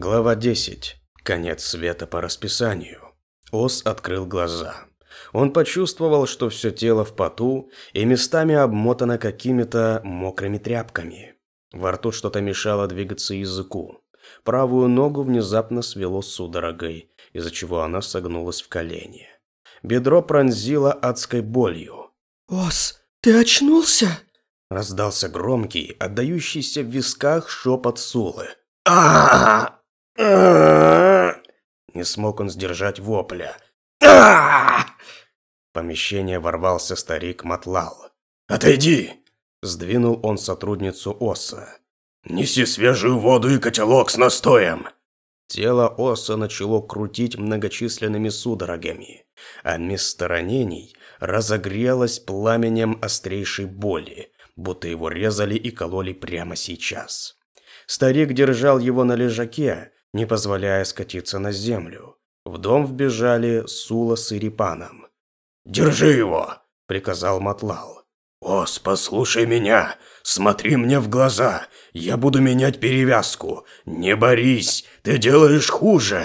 Глава 10. Конец света по расписанию. Ос открыл глаза. Он почувствовал, что все тело в поту и местами обмотано какими-то мокрыми тряпками. Во рту что-то мешало двигаться языку. Правую ногу внезапно свело судорогой, из-за чего она согнулась в колени. Бедро пронзило адской болью. «Ос, ты очнулся?» Раздался громкий, отдающийся в висках шепот Сулы. а Не смог он сдержать вопля. В помещение ворвался старик Матлал. «Отойди!» – сдвинул он сотрудницу Оса. «Неси свежую воду и котелок с настоем!» Тело Оса начало крутить многочисленными судорогами, а место ранений разогрелось пламенем острейшей боли, будто его резали и кололи прямо сейчас. Старик держал его на лежаке, не позволяя скатиться на землю. В дом вбежали Сула с Ирипаном. «Держи его!» – приказал Матлал. «Ос, послушай меня! Смотри мне в глаза! Я буду менять перевязку! Не борись! Ты делаешь хуже!»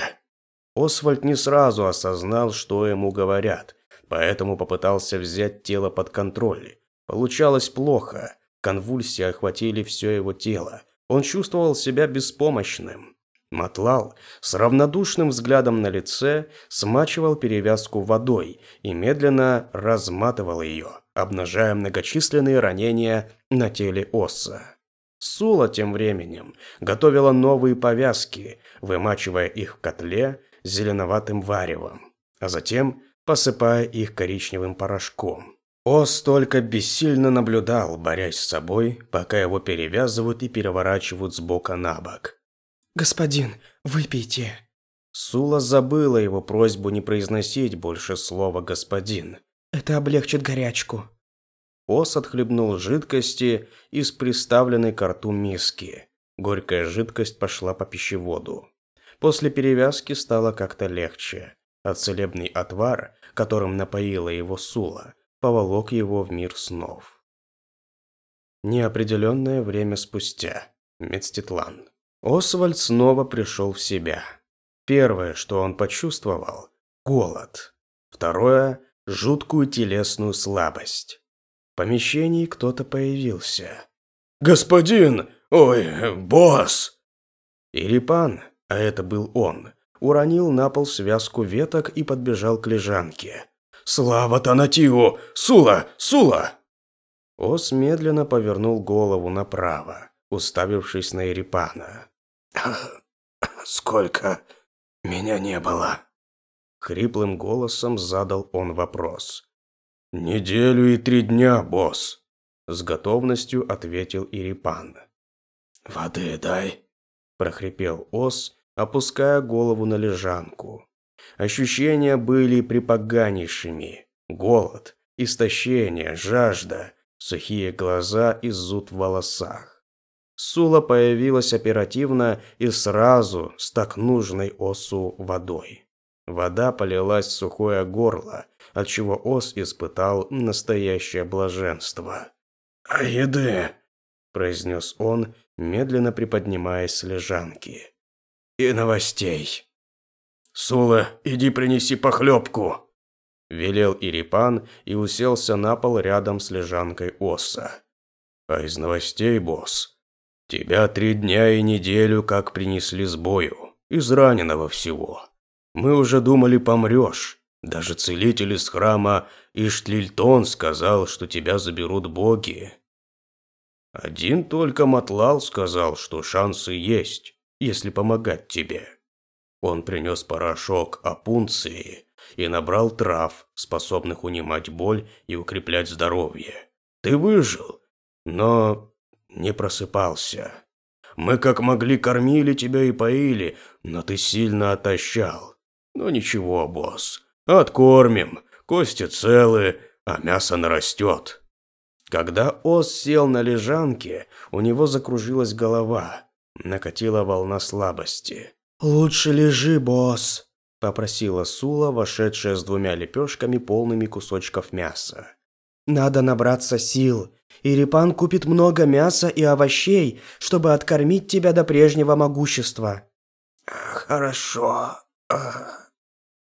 Освальд не сразу осознал, что ему говорят, поэтому попытался взять тело под контроль. Получалось плохо. Конвульсии охватили все его тело. Он чувствовал себя беспомощным. Матлал с равнодушным взглядом на лице смачивал перевязку водой и медленно разматывал ее, обнажая многочисленные ранения на теле Осса. Сула тем временем готовила новые повязки, вымачивая их в котле зеленоватым варевом, а затем посыпая их коричневым порошком. Ос только бессильно наблюдал, борясь с собой, пока его перевязывают и переворачивают с бока на бок. «Господин, выпейте». Сула забыла его просьбу не произносить больше слова «господин». «Это облегчит горячку». Ос отхлебнул жидкости из приставленной к рту миски. Горькая жидкость пошла по пищеводу. После перевязки стало как-то легче, а целебный отвар, которым напоила его Сула, поволок его в мир снов. Неопределенное время спустя. Медститлан. Освальд снова пришел в себя. Первое, что он почувствовал – голод. Второе – жуткую телесную слабость. В помещении кто-то появился. «Господин! Ой, босс!» Ирипан, а это был он, уронил на пол связку веток и подбежал к лежанке. «Слава Танатио! Сула! Сула!» Ос медленно повернул голову направо, уставившись на Ирипана. «Сколько меня не было?» Хриплым голосом задал он вопрос. «Неделю и три дня, босс», – с готовностью ответил Ирипан. «Воды дай», – прохрипел Ос, опуская голову на лежанку. Ощущения были припоганейшими. Голод, истощение, жажда, сухие глаза и зуд в волосах. Сула появилась оперативно и сразу с так нужной Осу водой. Вода полилась в сухое горло, отчего Ос испытал настоящее блаженство. «А еды?» – произнес он, медленно приподнимаясь с лежанки. «И новостей». «Сула, иди принеси похлебку!» Велел Ирипан и уселся на пол рядом с лежанкой Оса. «А из новостей, босс? Тебя три дня и неделю как принесли с бою. Из раненого всего. Мы уже думали, помрешь. Даже целитель из храма Иштлильтон сказал, что тебя заберут боги. Один только Матлал сказал, что шансы есть, если помогать тебе. Он принес порошок опунции и набрал трав, способных унимать боль и укреплять здоровье. Ты выжил, но не просыпался. Мы как могли кормили тебя и поили, но ты сильно отощал. Ну ничего, босс, откормим, кости целы, а мясо нарастет. Когда Ос сел на лежанке, у него закружилась голова, накатила волна слабости. «Лучше лежи, босс», – попросила Сула, вошедшая с двумя лепешками, полными кусочков мяса. «Надо набраться сил. Ирипан купит много мяса и овощей, чтобы откормить тебя до прежнего могущества». хорошо.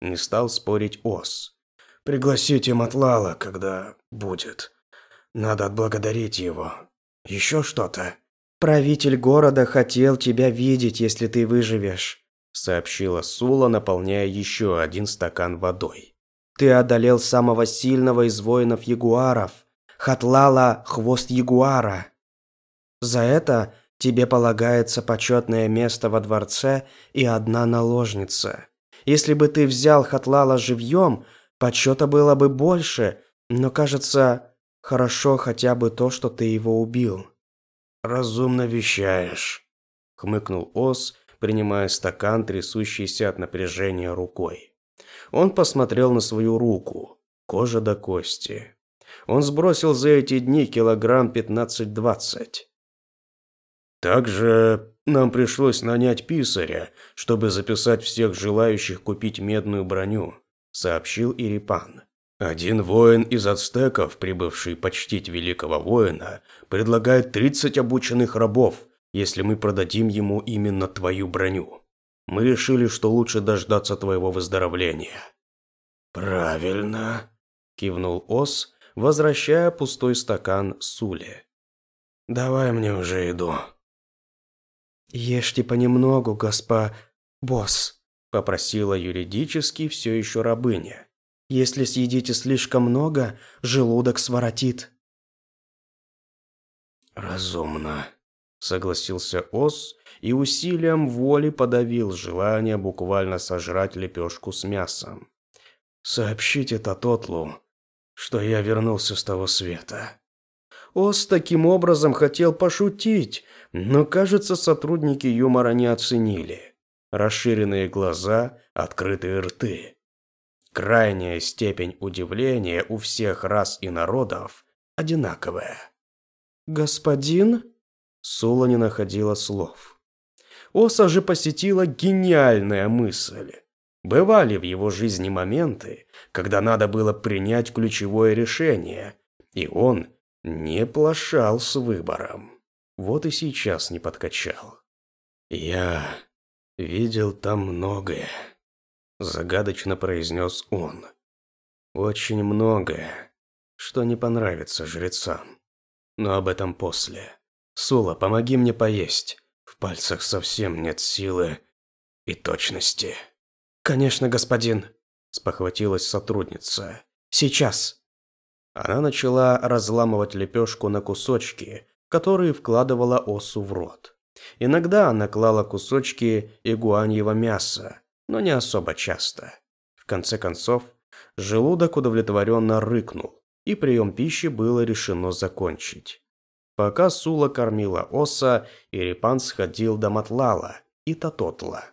Не стал спорить Ос. Пригласите Матлала, когда будет. Надо отблагодарить его. Еще что-то? Правитель города хотел тебя видеть, если ты выживешь, сообщила Сула, наполняя еще один стакан водой. Ты одолел самого сильного из воинов ягуаров, Хатлала хвост ягуара. За это тебе полагается почетное место во дворце и одна наложница. Если бы ты взял Хатлала живьем, почета было бы больше, но, кажется, хорошо хотя бы то, что ты его убил. Разумно вещаешь, хмыкнул Ос, принимая стакан, трясущийся от напряжения рукой. Он посмотрел на свою руку, кожа до кости. Он сбросил за эти дни килограмм 15-20. Также нам пришлось нанять писаря, чтобы записать всех желающих купить медную броню, сообщил Ирипан. Один воин из ацтеков, прибывший почтить великого воина, предлагает 30 обученных рабов, если мы продадим ему именно твою броню. Мы решили, что лучше дождаться твоего выздоровления. Правильно, кивнул Ос, возвращая пустой стакан Суле. Давай мне уже еду. «Ешьте понемногу, госпо... босс», – попросила юридически все еще рабыня. «Если съедите слишком много, желудок своротит». «Разумно», – согласился Ос и усилием воли подавил желание буквально сожрать лепешку с мясом. «Сообщите Татотлу, что я вернулся с того света». Ос таким образом хотел пошутить, но, кажется, сотрудники юмора не оценили. Расширенные глаза, открытые рты. Крайняя степень удивления у всех рас и народов одинаковая. «Господин?» Сула не находила слов. Оса же посетила гениальная мысль. Бывали в его жизни моменты, когда надо было принять ключевое решение, и он не плашал с выбором. Вот и сейчас не подкачал. «Я видел там многое», – загадочно произнес он. «Очень многое, что не понравится жрецам. Но об этом после. Сула, помоги мне поесть. В пальцах совсем нет силы и точности». «Конечно, господин», – спохватилась сотрудница. «Сейчас». Она начала разламывать лепешку на кусочки, которые вкладывала осу в рот. Иногда она клала кусочки игуаньего мяса, но не особо часто. В конце концов, желудок удовлетворенно рыкнул, и прием пищи было решено закончить. Пока Сула кормила оса, Ирипан сходил до Матлала и Татотла.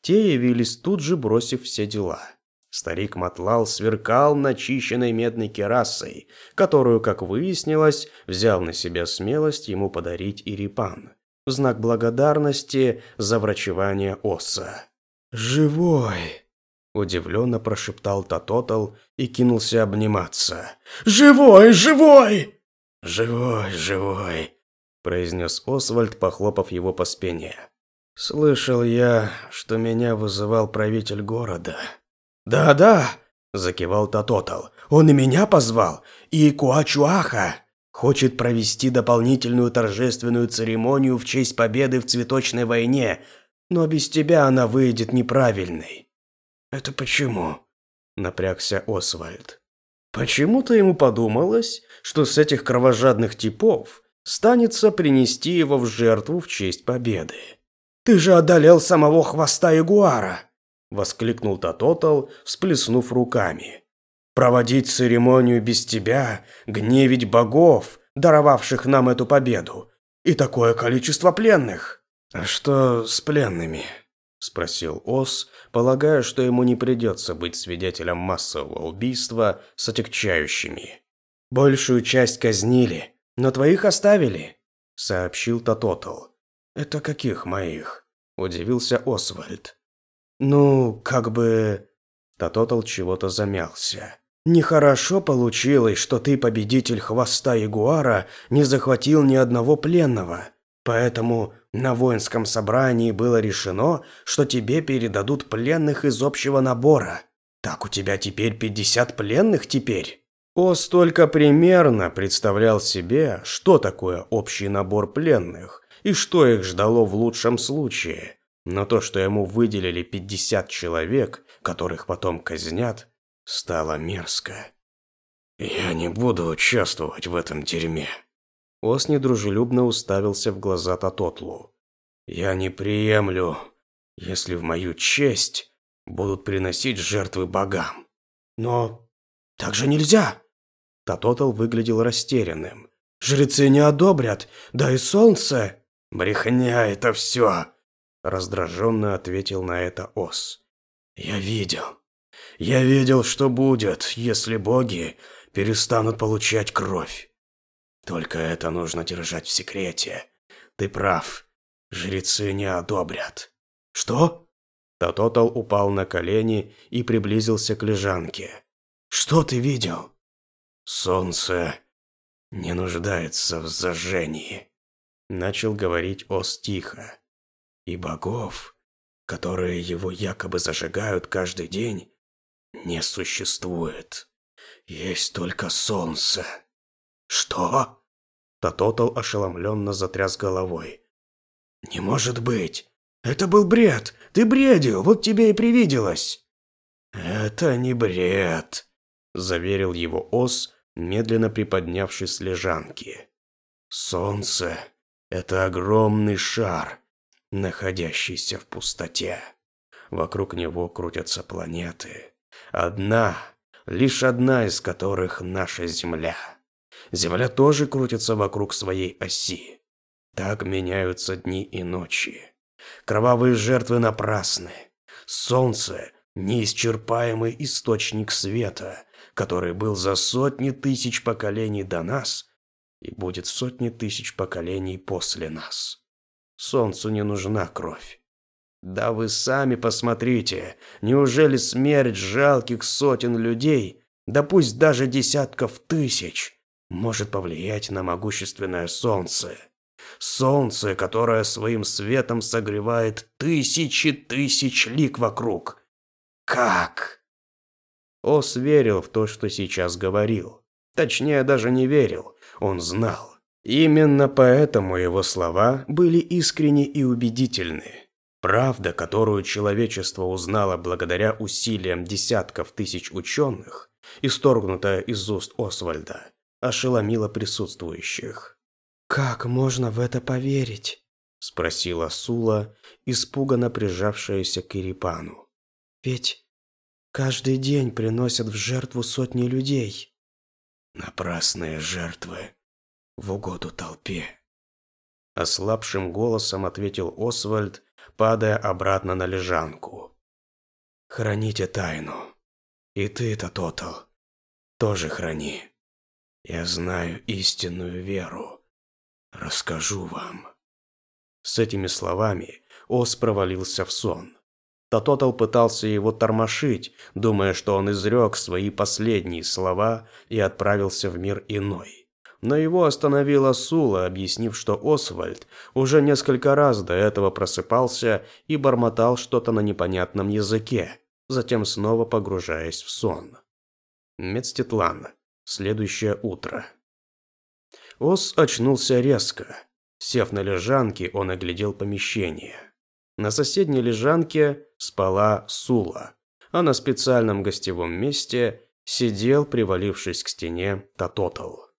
Те явились тут же, бросив все дела – Старик Матлал сверкал начищенной медной керасой, которую, как выяснилось, взял на себя смелость ему подарить Ирипан, в знак благодарности за врачевание Оса. «Живой!» – удивленно прошептал Татотал и кинулся обниматься. «Живой! Живой!» «Живой! Живой!» – произнес Освальд, похлопав его по спине. «Слышал я, что меня вызывал правитель города». «Да-да», – закивал Татотал. «Он и меня позвал, и Куачуаха. Хочет провести дополнительную торжественную церемонию в честь победы в цветочной войне, но без тебя она выйдет неправильной». «Это почему?» – напрягся Освальд. Почему-то ему подумалось, что с этих кровожадных типов станется принести его в жертву в честь победы. «Ты же одолел самого хвоста ягуара!» воскликнул Татотал, всплеснув руками. Проводить церемонию без тебя, гневить богов, даровавших нам эту победу, и такое количество пленных. А что с пленными? Спросил Ос, полагая, что ему не придется быть свидетелем массового убийства с отягчающими. Большую часть казнили, но твоих оставили, сообщил Татотал. Это каких моих? удивился Освальд. «Ну, как бы...» Татотал чего-то замялся. «Нехорошо получилось, что ты, победитель хвоста Ягуара, не захватил ни одного пленного. Поэтому На воинском собрании было решено, что тебе передадут пленных из общего набора. Так у тебя теперь 50 пленных теперь? Ос только примерно представлял себе, что такое общий набор пленных и что их ждало в лучшем случае. Но то, что ему выделили 50 человек, которых потом казнят, стало мерзко. «Я не буду участвовать в этом дерьме». Ос недружелюбно уставился в глаза Татотлу. «Я не приемлю, если в мою честь будут приносить жертвы богам. Но так же нельзя!» Татотл выглядел растерянным. «Жрецы не одобрят, да и солнце...» «Брехня это все!» Раздраженно ответил на это Ос. «Я видел. Я видел, что будет, если боги перестанут получать кровь. Только это нужно держать в секрете. Ты прав. Жрецы не одобрят. Что? Татотал упал на колени и приблизился к лежанке. Что ты видел? Солнце не нуждается в зажжении. Начал говорить Ос тихо. И богов, которые его якобы зажигают каждый день, не существует. Есть только солнце. Что? Татотал ошеломленно затряс головой. Не может быть. Это был бред. Ты бредил, вот тебе и привиделось. Это не бред, заверил его Ос, медленно приподнявшись с лежанки. Солнце – это огромный шар, находящийся в пустоте. Вокруг него крутятся планеты. Одна лишь одна из которых наша Земля. Земля тоже крутится вокруг своей оси. Так меняются дни и ночи. Кровавые жертвы напрасны. Солнце – неисчерпаемый источник света, который был за сотни тысяч поколений до нас и будет сотни тысяч поколений после нас. Солнцу не нужна кровь. Да вы сами посмотрите, неужели смерть жалких сотен людей, да пусть даже десятков тысяч, может повлиять на могущественное солнце? Солнце, которое своим светом согревает тысячи тысяч лик вокруг. Как? Ос верил в то, что сейчас говорил. Точнее, даже не верил, он знал. Именно поэтому его слова были искренни и убедительны. Правда, которую человечество узнало благодаря усилиям десятков тысяч ученых, исторгнутая из уст Освальда, ошеломила присутствующих. «Как можно в это поверить?» – спросила Сула, испуганно прижавшаяся к Ирипану. «Ведь каждый день приносят в жертву сотни людей». «Напрасные жертвы в угоду толпе», – ослабшим голосом ответил Освальд, падая обратно на лежанку. «Храните тайну. И ты это, Тотал, тоже храни. Я знаю истинную веру. Расскажу вам». С этими словами Ос провалился в сон. Тототал пытался его тормошить, думая, что он изрек свои последние слова и отправился в мир иной но его остановила Сула, объяснив, что Освальд уже несколько раз до этого просыпался и бормотал что-то на непонятном языке, затем снова погружаясь в сон. Медстетлан. Следующее утро. Ос очнулся резко. Сев на лежанке, он оглядел помещение. На соседней лежанке спала Сула, а на специальном гостевом месте сидел, привалившись к стене, Татотал.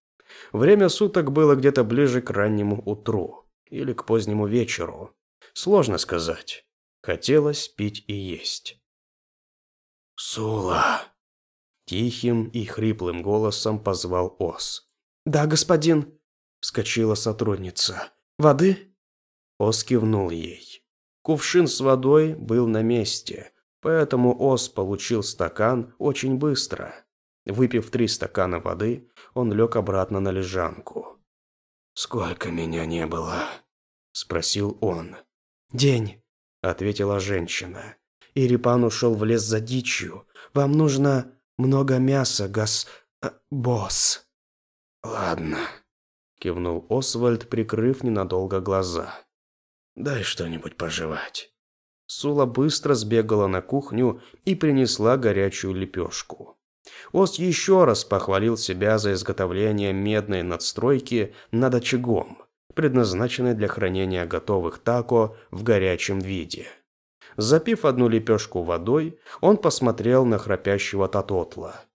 Время суток было где-то ближе к раннему утру или к позднему вечеру. Сложно сказать. Хотелось пить и есть. «Сула!» Тихим и хриплым голосом позвал Ос. «Да, господин!» Вскочила сотрудница. «Воды?» Ос кивнул ей. Кувшин с водой был на месте, поэтому Ос получил стакан очень быстро. Выпив три стакана воды, он лег обратно на лежанку. «Сколько меня не было?» – спросил он. «День», – ответила женщина. «Ирипан ушел в лес за дичью. Вам нужно много мяса, газ... Э, босс». «Ладно», – кивнул Освальд, прикрыв ненадолго глаза. дай что-нибудь пожевать». Сула быстро сбегала на кухню и принесла горячую лепешку. Ос еще раз похвалил себя за изготовление медной надстройки над очагом, предназначенной для хранения готовых тако в горячем виде. Запив одну лепешку водой, он посмотрел на храпящего Татотла.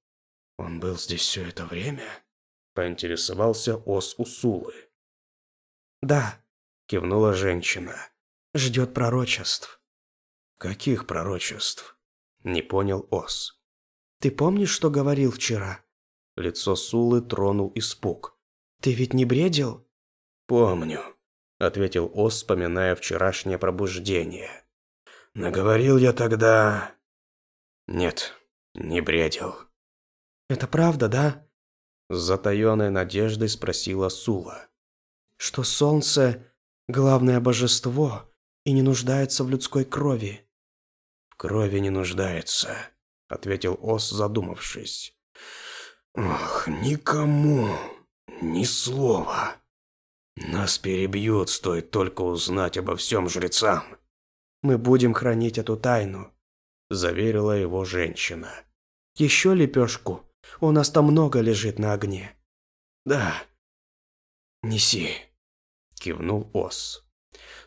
«Он был здесь все это время?» – поинтересовался Ос у Сулы. «Да», – кивнула женщина. «Ждет пророчеств». «Каких пророчеств?» – не понял Ос. «Ты помнишь, что говорил вчера?» Лицо Сулы тронул испуг. «Ты ведь не бредил?» «Помню», – ответил Ос, вспоминая вчерашнее пробуждение. «Наговорил я тогда...» «Нет, не бредил». «Это правда, да?» С затаенной надеждой спросила Сула. «Что солнце – главное божество и не нуждается в людской крови?» «В крови не нуждается», – ответил Ос, задумавшись. «Ох, никому ни слова. Нас перебьют, стоит только узнать обо всем жрецам». «Мы будем хранить эту тайну», – заверила его женщина. «Еще лепешку? У нас там много лежит на огне». «Да, неси», – кивнул Ос.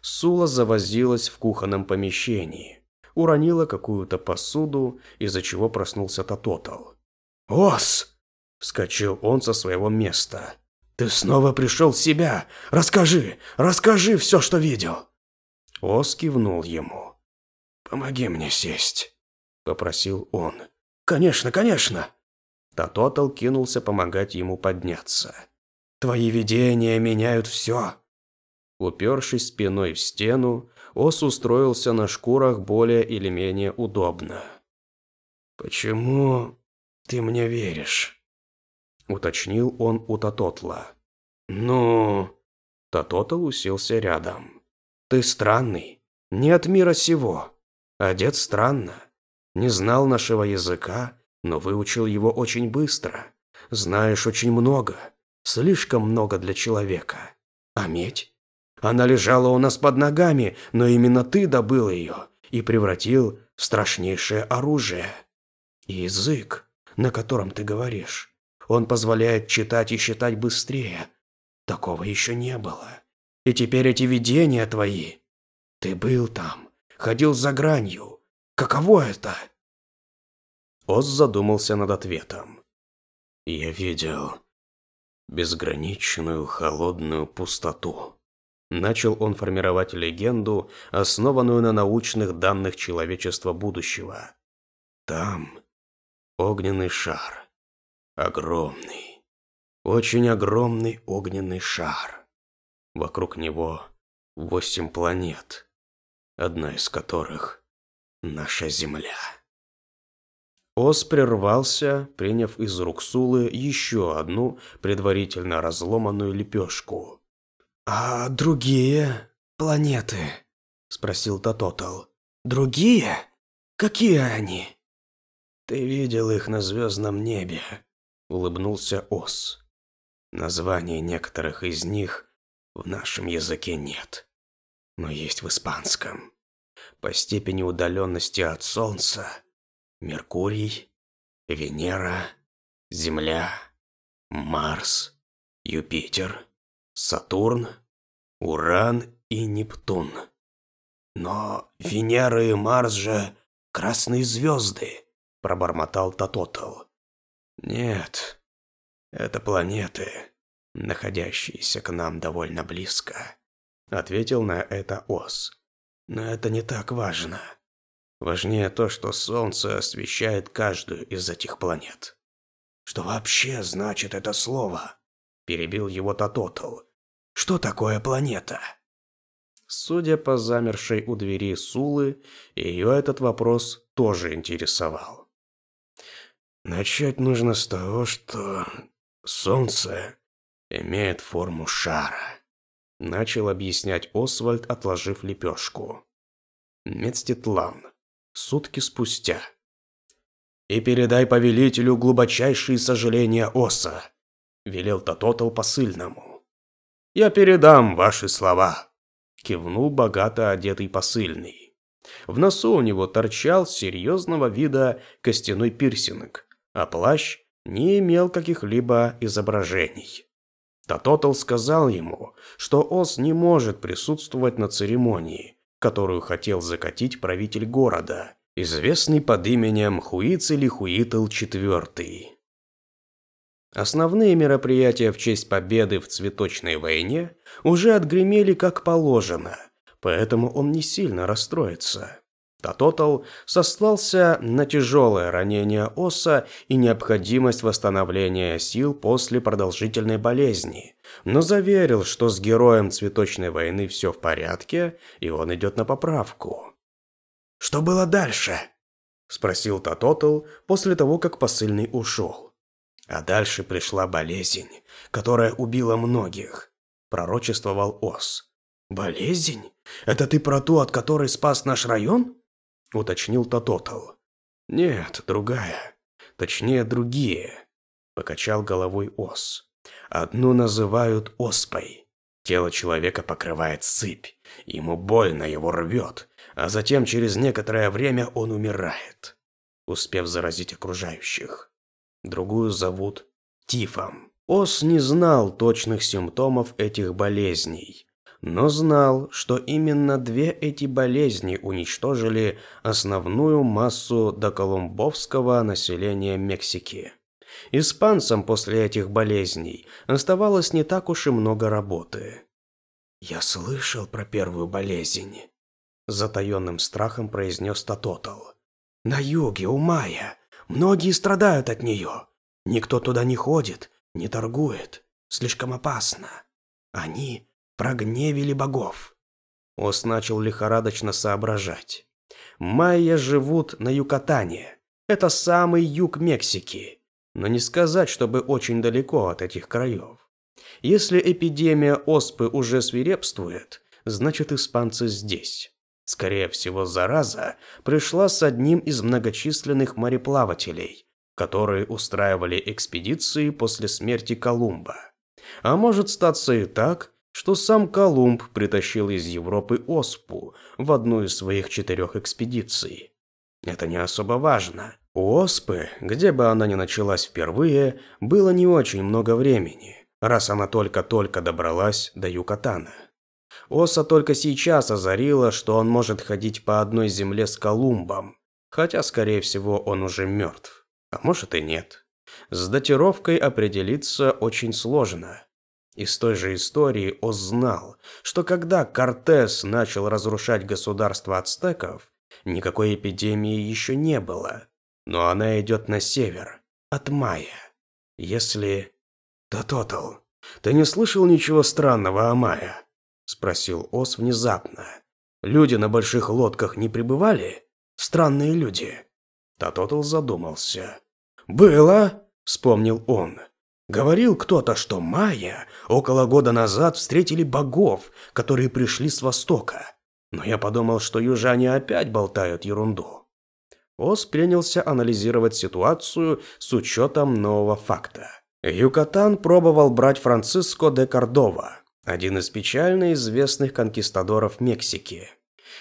Сула завозилась в кухонном помещении, уронила какую-то посуду, из-за чего проснулся Тототал. «Ос!» – вскочил он со своего места. «Ты снова пришел в себя! Расскажи! Расскажи все, что видел!» Ос кивнул ему. «Помоги мне сесть», – попросил он. «Конечно, конечно!» Татотал кинулся помогать ему подняться. «Твои видения меняют все!» Упершись спиной в стену, Ос устроился на шкурах более или менее удобно. «Почему ты мне веришь?» Уточнил он у Татотла. «Ну...» Татотл уселся рядом. «Ты странный, не от мира сего, одет странно, не знал нашего языка, но выучил его очень быстро, знаешь очень много, слишком много для человека. А медь? Она лежала у нас под ногами, но именно ты добыл ее и превратил в страшнейшее оружие. язык, на котором ты говоришь, он позволяет читать и считать быстрее. Такого еще не было. И теперь эти видения твои. Ты был там, ходил за гранью. Каково это? Оз задумался над ответом. Я видел безграничную холодную пустоту. Начал он формировать легенду, основанную на научных данных человечества будущего. Там огненный шар. Огромный. Очень огромный огненный шар. Вокруг него восемь планет, одна из которых – наша Земля. Ос прервался, приняв из рук Сулы еще одну предварительно разломанную лепешку. «А другие планеты?» – спросил Тототал. «Другие? Какие они?» «Ты видел их на звездном небе», – улыбнулся Ос. «Названия некоторых из них в нашем языке нет, но есть в испанском. По степени удаленности от Солнца Меркурий, Венера, Земля, Марс, Юпитер, Сатурн, Уран и Нептун. Но Венера и Марс же красные звезды, пробормотал Татотал. Нет, это планеты, находящиеся к нам довольно близко», — ответил на это Ос. «Но это не так важно. Важнее то, что Солнце освещает каждую из этих планет». «Что вообще значит это слово?» – перебил его Татотл. «Что такое планета?» Судя по замершей у двери Сулы, ее этот вопрос тоже интересовал. Начать нужно с того, что Солнце имеет форму шара», – начал объяснять Освальд, отложив лепешку. Медститлан. Сутки спустя. «И передай повелителю глубочайшие сожаления Оса», – велел Тототал посыльному. «Я передам ваши слова», кивнул богато одетый посыльный. В носу у него торчал серьезного вида костяной пирсинг, а плащ не имел каких-либо изображений. Татотл сказал ему, что Ос не может присутствовать на церемонии, которую хотел закатить правитель города, известный под именем Хуицелихуитл IV. Основные мероприятия в честь победы в цветочной войне уже отгремели как положено, поэтому он не сильно расстроится. Татотал сослался на тяжелое ранение оса и необходимость восстановления сил после продолжительной болезни, но заверил, что с героем цветочной войны все в порядке, и он идет на поправку. «Что было дальше?» – спросил Татотал после того, как посыльный ушел. А дальше пришла болезнь, которая убила многих, пророчествовал Ос. «Болезнь? Это ты про ту, от которой спас наш район?» – уточнил Тототал. «Нет, другая. Точнее, другие», – покачал головой Ос. «Одну называют оспой. Тело человека покрывает сыпь, ему больно, его рвет, а затем через некоторое время он умирает, успев заразить окружающих. Другую зовут тифом. Ос не знал точных симптомов этих болезней, но знал, что именно две эти болезни уничтожили основную массу доколумбовского населения Мексики. Испанцам после этих болезней оставалось не так уж и много работы. «Я слышал про первую болезнь», – затаенным страхом произнес Татотал. «На юге, у Майя, многие страдают от нее. Никто туда не ходит, не торгует. Слишком опасно. Они прогневили богов. Ос начал лихорадочно соображать. Майя живут на Юкатане. Это самый юг Мексики. Но не сказать, чтобы очень далеко от этих краев. Если эпидемия оспы уже свирепствует, значит испанцы здесь. Скорее всего, зараза пришла с одним из многочисленных мореплавателей, которые устраивали экспедиции после смерти Колумба. А может статься и так, что сам Колумб притащил из Европы оспу в одну из своих четырех экспедиций. Это не особо важно. У оспы, где бы она ни началась впервые, было не очень много времени, раз она только-только добралась до Юкатана. Оса только сейчас озарила, что он может ходить по одной земле с Колумбом, хотя, скорее всего, он уже мертв. А может и нет. С датировкой определиться очень сложно. Из той же истории Оз знал, что когда Кортес начал разрушать государство ацтеков, никакой эпидемии еще не было. Но она идет на север, от Майя. Если... Тототал, ты не слышал ничего странного о Майя? Спросил Оз внезапно. Люди на больших лодках не прибывали? Странные люди. Тототал задумался. «Было», — вспомнил он. Говорил кто-то, что майя около года назад встретили богов, которые пришли с востока. Но я подумал, что южане опять болтают ерунду. Ос принялся анализировать ситуацию с учетом нового факта. Юкатан пробовал брать Франциско де Кордова, один из печально известных конкистадоров Мексики.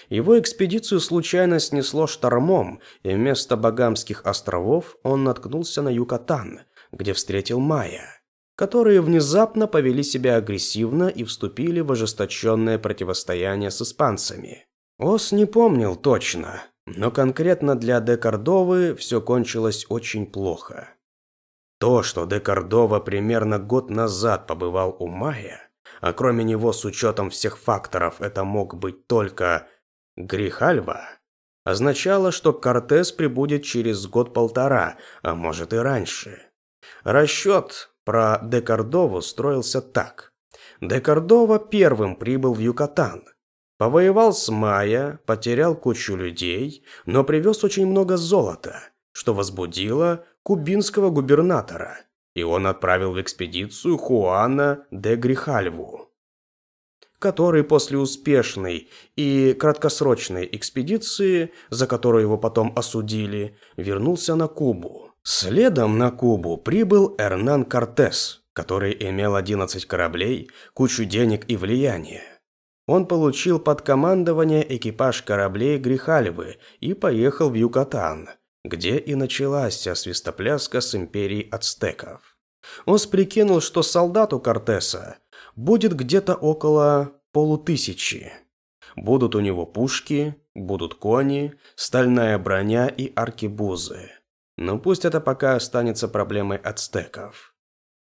Его экспедицию случайно снесло штормом, и вместо Багамских островов он наткнулся на Юкатан, где встретил Майя, которые внезапно повели себя агрессивно и вступили в ожесточенное противостояние с испанцами. Ос не помнил точно, но конкретно для Де Кордовы все кончилось очень плохо. То, что Де Кордова примерно год назад побывал у Майя, а кроме него с учетом всех факторов это мог быть только Грихальва, означало, что Кортес прибудет через год-полтора, а может и раньше. Расчет про Декардову строился так. Декардова первым прибыл в Юкатан. Повоевал с Майя, потерял кучу людей, но привез очень много золота, что возбудило кубинского губернатора, и он отправил в экспедицию Хуана де Грихальву, который после успешной и краткосрочной экспедиции, за которую его потом осудили, вернулся на Кубу. Следом на Кубу прибыл Эрнан Кортес, который имел 11 кораблей, кучу денег и влияния. он получил под командование экипаж кораблей Грихальвы и поехал в Юкатан, где и началась вся свистопляска с империей ацтеков. Ос прикинул, что солдат у Кортеса будет где-то около полутысячи. Будут у него пушки, будут кони, стальная броня и аркебузы. Но пусть это пока останется проблемой ацтеков.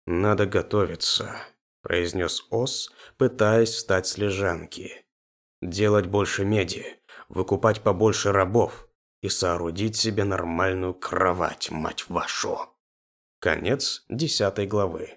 «Надо готовиться», – произнес Ос, пытаясь встать с лежанки. «Делать больше меди, выкупать побольше рабов и соорудить себе нормальную кровать, мать вашу». Конец десятой главы.